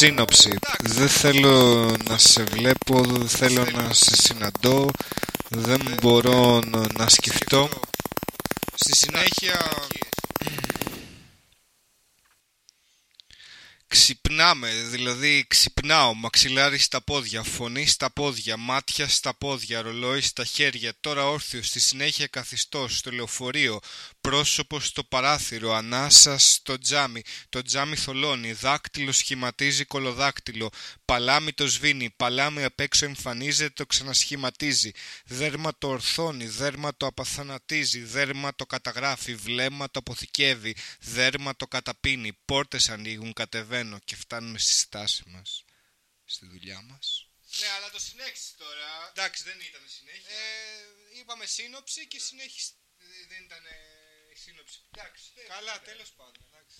σύνοψη. Δεν θέλω να σε βλέπω, δεν θέλω να σε συναντώ, δεν μπορώ να σκεφτώ. Στη συνέχεια Ξυπνάμε, δηλαδή ξυπνάω, μαξιλάρι στα πόδια, φωνή στα πόδια, μάτια στα πόδια, ρολόι στα χέρια, τώρα όρθιος, στη συνέχεια καθιστό, στο λεωφορείο, πρόσωπο στο παράθυρο, ανάσα στο τζάμι, το τζάμι θολώνει, δάκτυλο σχηματίζει κολοδάκτυλο, παλάμι το σβήνει, παλάμι απ' έξω εμφανίζεται, το ξανασχηματίζει, δέρμα το ορθώνει, δέρμα το απαθανατίζει, δέρμα το καταγράφει, βλέμμα το αποθηκεύει, δέρμα το καταπίνει, πόρτες ανοίγουν, κατεβαίνω και φτάνουμε στη στάση μας, στη δουλειά μας. Ναι, αλλά το συνέχισε τώρα. Εντάξει, δεν ήταν συνέχεια. Ε, είπαμε σύνοψη και συνέχισε. Δεν ήταν ε, σύνοψη. Εντάξει. Καλά, τέλος πάντων. Εντάξει.